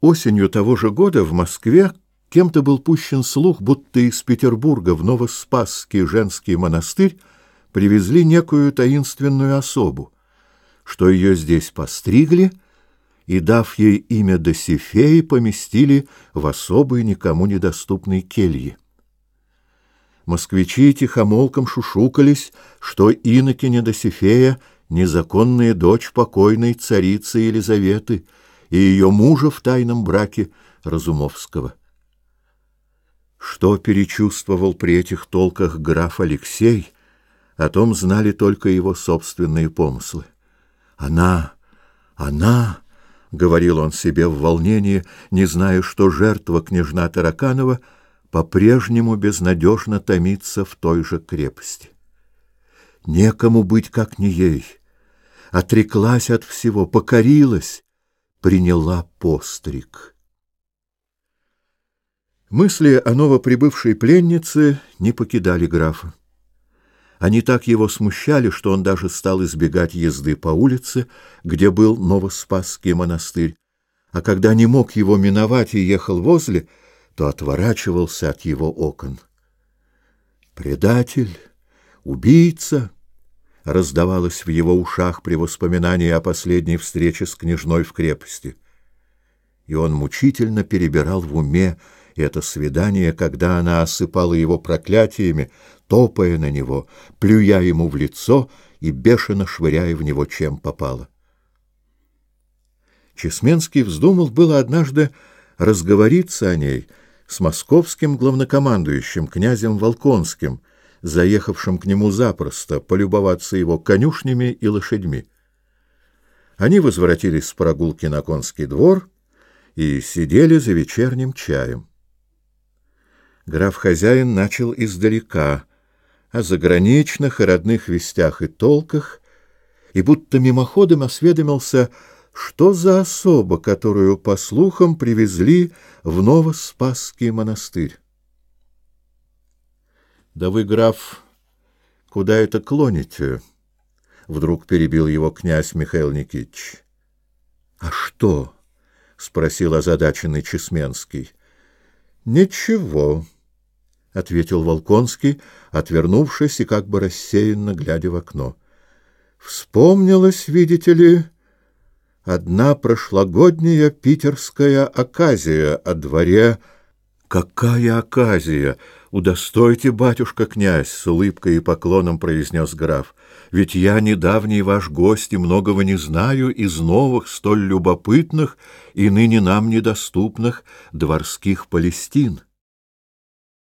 Осенью того же года в Москве кем-то был пущен слух, будто из Петербурга в Новоспасский женский монастырь привезли некую таинственную особу, что ее здесь постригли и, дав ей имя Досифеи, поместили в особый никому недоступный келье. Москвичи тихомолком шушукались, что инокиня Досифея — незаконная дочь покойной царицы Елизаветы — и ее мужа в тайном браке Разумовского. Что перечувствовал при этих толках граф Алексей, о том знали только его собственные помыслы. «Она! Она!» — говорил он себе в волнении, не зная, что жертва княжна Тараканова по-прежнему безнадежно томится в той же крепости. «Некому быть, как не ей!» Отреклась от всего, покорилась, приняла постриг. Мысли о новоприбывшей пленнице не покидали графа. Они так его смущали, что он даже стал избегать езды по улице, где был Новоспасский монастырь, а когда не мог его миновать и ехал возле, то отворачивался от его окон. «Предатель! Убийца!» раздавалось в его ушах при воспоминании о последней встрече с княжной в крепости. И он мучительно перебирал в уме это свидание, когда она осыпала его проклятиями, топая на него, плюя ему в лицо и бешено швыряя в него чем попало. Чесменский вздумал было однажды разговориться о ней с московским главнокомандующим князем Волконским — заехавшим к нему запросто, полюбоваться его конюшнями и лошадьми. Они возвратились с прогулки на конский двор и сидели за вечерним чаем. Граф-хозяин начал издалека, о заграничных и родных вестях и толках, и будто мимоходом осведомился, что за особа, которую, по слухам, привезли в Новоспасский монастырь. Да вы, граф, куда это клоните? Вдруг перебил его князь Михаил Никитич. А что? спросил озадаченный Чесменский. Ничего, ответил Волконский, отвернувшись и как бы рассеянно глядя в окно. Вспомнилось, видите ли, одна прошлогодняя питерская оказия о дворе «Какая оказия! Удостойте, батюшка князь!» — с улыбкой и поклоном произнес граф. «Ведь я недавний ваш гость и многого не знаю из новых, столь любопытных и ныне нам недоступных дворских Палестин».